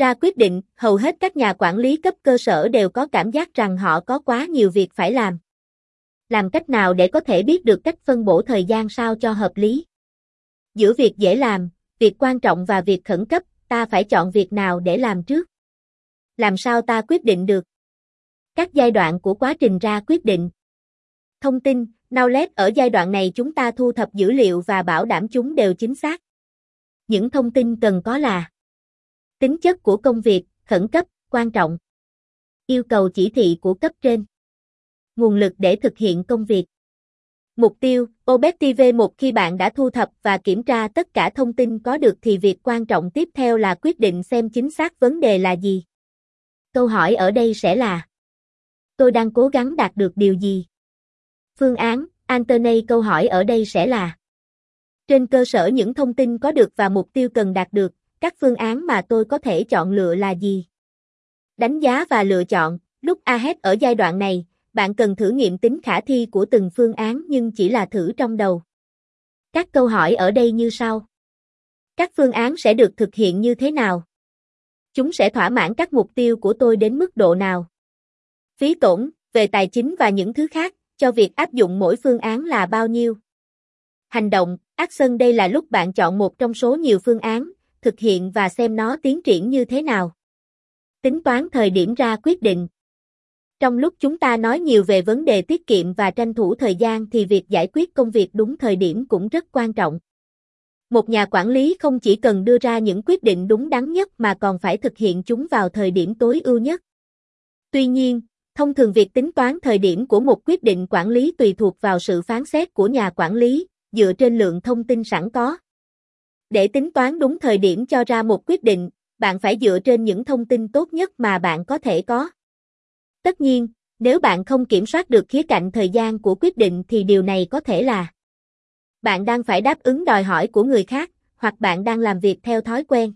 Ra quyết định, hầu hết các nhà quản lý cấp cơ sở đều có cảm giác rằng họ có quá nhiều việc phải làm. Làm cách nào để có thể biết được cách phân bổ thời gian sao cho hợp lý? Giữa việc dễ làm, việc quan trọng và việc khẩn cấp, ta phải chọn việc nào để làm trước? Làm sao ta quyết định được? Các giai đoạn của quá trình ra quyết định. Thông tin, knowledge ở giai đoạn này chúng ta thu thập dữ liệu và bảo đảm chúng đều chính xác. Những thông tin cần có là Tính chất của công việc, khẩn cấp, quan trọng. Yêu cầu chỉ thị của cấp trên. Nguồn lực để thực hiện công việc. Mục tiêu, Objective một khi bạn đã thu thập và kiểm tra tất cả thông tin có được thì việc quan trọng tiếp theo là quyết định xem chính xác vấn đề là gì. Câu hỏi ở đây sẽ là Tôi đang cố gắng đạt được điều gì? Phương án, Anthony câu hỏi ở đây sẽ là Trên cơ sở những thông tin có được và mục tiêu cần đạt được, các phương án mà tôi có thể chọn lựa là gì? Đánh giá và lựa chọn, lúc AHED ở giai đoạn này, bạn cần thử nghiệm tính khả thi của từng phương án nhưng chỉ là thử trong đầu. Các câu hỏi ở đây như sau. Các phương án sẽ được thực hiện như thế nào? Chúng sẽ thỏa mãn các mục tiêu của tôi đến mức độ nào? Phí tổn, về tài chính và những thứ khác, cho việc áp dụng mỗi phương án là bao nhiêu? Hành động, action đây là lúc bạn chọn một trong số nhiều phương án, thực hiện và xem nó tiến triển như thế nào. Tính toán thời điểm ra quyết định. Trong lúc chúng ta nói nhiều về vấn đề tiết kiệm và tranh thủ thời gian thì việc giải quyết công việc đúng thời điểm cũng rất quan trọng. Một nhà quản lý không chỉ cần đưa ra những quyết định đúng đắn nhất mà còn phải thực hiện chúng vào thời điểm tối ưu nhất. Tuy nhiên, thông thường việc tính toán thời điểm của một quyết định quản lý tùy thuộc vào sự phán xét của nhà quản lý, dựa trên lượng thông tin sẵn có. Để tính toán đúng thời điểm cho ra một quyết định, bạn phải dựa trên những thông tin tốt nhất mà bạn có thể có. Tất nhiên, nếu bạn không kiểm soát được khía cạnh thời gian của quyết định thì điều này có thể là bạn đang phải đáp ứng đòi hỏi của người khác, hoặc bạn đang làm việc theo thói quen.